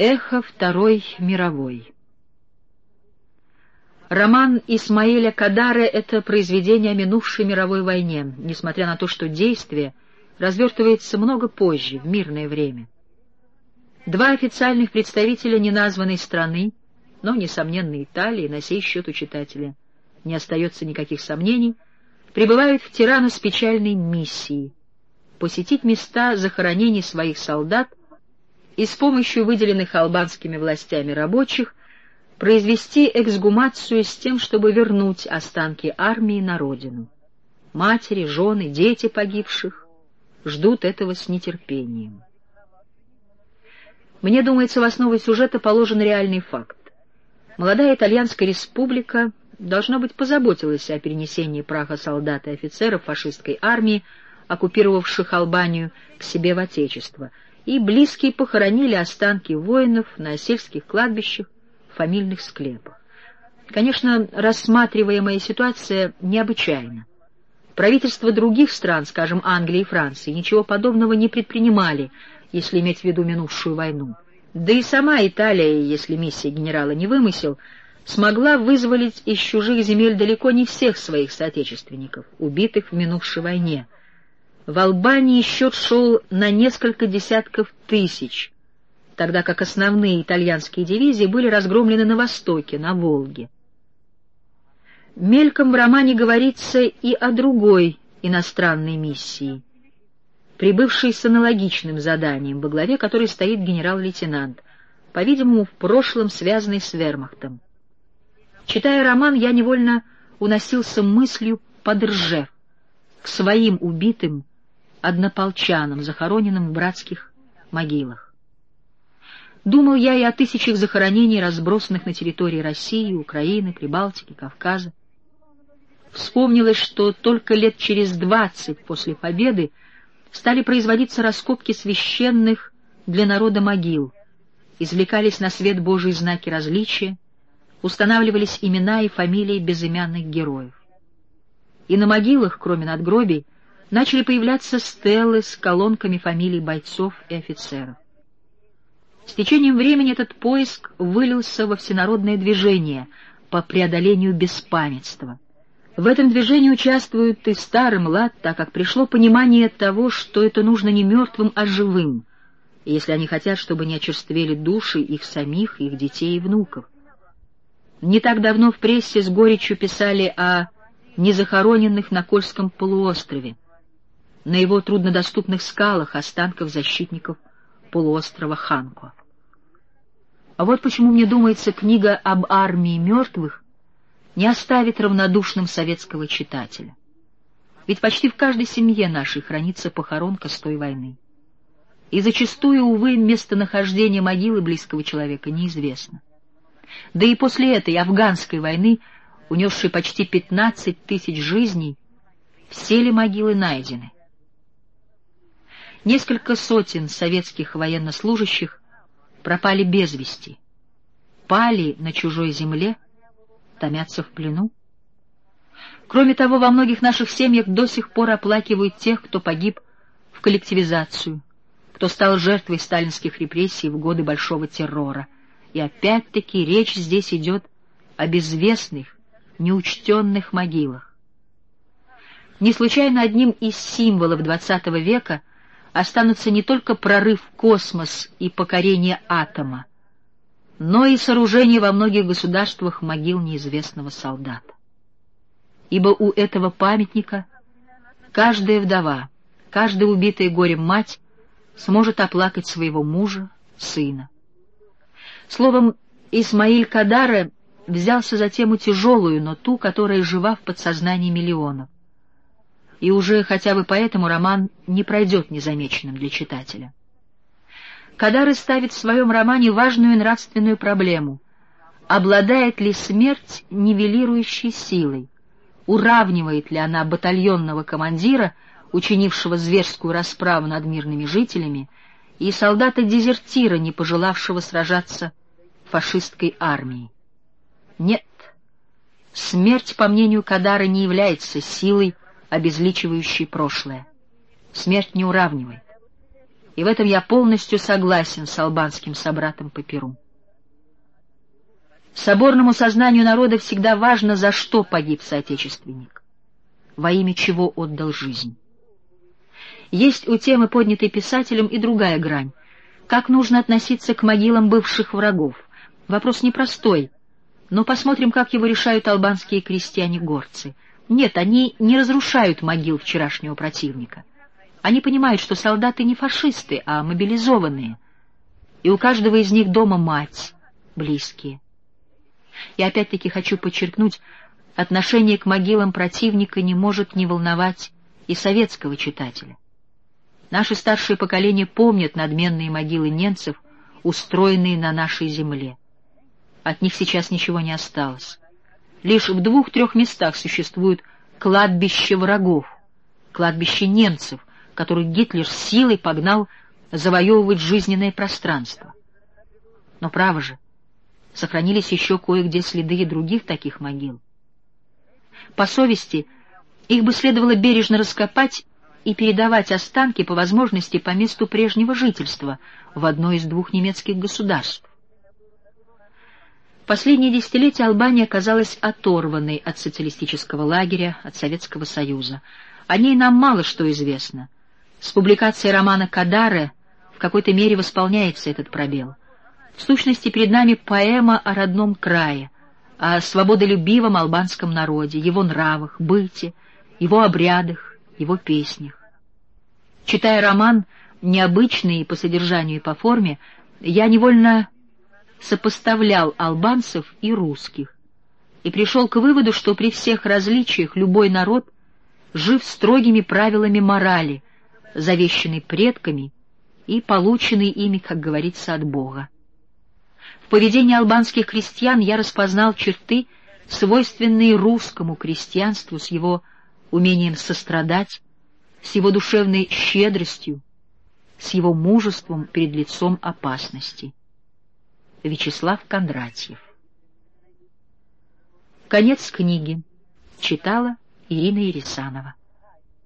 Эхо Второй мировой. Роман Исмаиля Кадары — это произведение о минувшей мировой войне, несмотря на то, что действие развертывается много позже, в мирное время. Два официальных представителя неназванной страны, но, несомненно, Италии, на сей счет у читателя не остается никаких сомнений, прибывают в Тирану с печальной миссией — посетить места захоронений своих солдат и с помощью выделенных албанскими властями рабочих произвести эксгумацию с тем, чтобы вернуть останки армии на родину. Матери, жены, дети погибших ждут этого с нетерпением. Мне думается, в основу сюжета положен реальный факт. Молодая итальянская республика, должно быть, позаботилась о перенесении праха солдат и офицеров фашистской армии, оккупировавших Албанию, к себе в Отечество — и близкие похоронили останки воинов на сельских кладбищах, фамильных склепах. Конечно, рассматриваемая ситуация необычайна. Правительства других стран, скажем, Англии и Франции, ничего подобного не предпринимали, если иметь в виду минувшую войну. Да и сама Италия, если миссия генерала не вымысел, смогла вызволить из чужих земель далеко не всех своих соотечественников, убитых в минувшей войне — в Албании счет шел на несколько десятков тысяч, тогда как основные итальянские дивизии были разгромлены на востоке, на Волге. Мельком в романе говорится и о другой иностранной миссии, прибывшей с аналогичным заданием, во главе которой стоит генерал-лейтенант, по-видимому, в прошлом связанный с вермахтом. Читая роман, я невольно уносился мыслью под Ржев, к своим убитым, однополчанам, захороненным в братских могилах. Думал я и о тысячах захоронений, разбросанных на территории России, Украины, Прибалтики, Кавказа. Вспомнилось, что только лет через двадцать после победы стали производиться раскопки священных для народа могил, извлекались на свет Божий знаки различия, устанавливались имена и фамилии безымянных героев. И на могилах, кроме надгробий, начали появляться стелы с колонками фамилий бойцов и офицеров. С течением времени этот поиск вылился во всенародное движение по преодолению беспамятства. В этом движении участвуют и старый млад, так как пришло понимание того, что это нужно не мертвым, а живым, если они хотят, чтобы не очерствели души их самих, их детей и внуков. Не так давно в прессе с горечью писали о незахороненных на Кольском полуострове, на его труднодоступных скалах останков защитников полуострова Ханко. А вот почему мне думается, книга об армии мертвых не оставит равнодушным советского читателя. Ведь почти в каждой семье нашей хранится похоронка с той войны. И зачастую, увы, местонахождение могилы близкого человека неизвестно. Да и после этой афганской войны, унесшей почти 15 тысяч жизней, все ли могилы найдены? Несколько сотен советских военнослужащих пропали без вести, пали на чужой земле, томятся в плену. Кроме того, во многих наших семьях до сих пор оплакивают тех, кто погиб в коллективизацию, кто стал жертвой сталинских репрессий в годы Большого террора. И опять-таки речь здесь идет о безвестных, неучтенных могилах. Не случайно одним из символов XX века останутся не только прорыв в космос и покорение атома, но и сооружение во многих государствах могил неизвестного солдата. Ибо у этого памятника каждая вдова, каждая убитая горем мать сможет оплакать своего мужа, сына. Словом, Исмаиль Кадара взялся за тему тяжелую, но ту, которая жива в подсознании миллионов и уже хотя бы поэтому роман не пройдет незамеченным для читателя. Кадары ставит в своем романе важную нравственную проблему. Обладает ли смерть нивелирующей силой? Уравнивает ли она батальонного командира, учинившего зверскую расправу над мирными жителями, и солдата-дезертира, не пожелавшего сражаться фашистской армии? Нет. Смерть, по мнению Кадара, не является силой, обезличивающий прошлое. Смерть не уравнивает. И в этом я полностью согласен с албанским собратом по Перу. Соборному сознанию народа всегда важно, за что погиб соотечественник, во имя чего отдал жизнь. Есть у темы, поднятой писателем, и другая грань. Как нужно относиться к могилам бывших врагов? Вопрос непростой, но посмотрим, как его решают албанские крестьяне-горцы. Нет, они не разрушают могил вчерашнего противника. Они понимают, что солдаты не фашисты, а мобилизованные. И у каждого из них дома мать, близкие. И опять-таки хочу подчеркнуть, отношение к могилам противника не может не волновать и советского читателя. Наши старшие поколения помнят надменные могилы немцев, устроенные на нашей земле. От них сейчас ничего не осталось. Лишь в двух-трех местах существует кладбище врагов, кладбище немцев, которых Гитлер силой погнал завоевывать жизненное пространство. Но право же, сохранились еще кое-где следы и других таких могил. По совести, их бы следовало бережно раскопать и передавать останки по возможности по месту прежнего жительства в одно из двух немецких государств. Последние десятилетия Албания оказалась оторванной от социалистического лагеря, от Советского Союза. О ней нам мало что известно. С публикацией романа «Кадаре» в какой-то мере восполняется этот пробел. В сущности, перед нами поэма о родном крае, о свободолюбивом албанском народе, его нравах, быте, его обрядах, его песнях. Читая роман, необычный по содержанию и по форме, я невольно сопоставлял албанцев и русских и пришел к выводу, что при всех различиях любой народ жив строгими правилами морали, завещанной предками и полученной ими, как говорится, от Бога. В поведении албанских крестьян я распознал черты, свойственные русскому крестьянству с его умением сострадать, с его душевной щедростью, с его мужеством перед лицом опасности. Вячеслав Кондратьев Конец книги. Читала Ирина Ересанова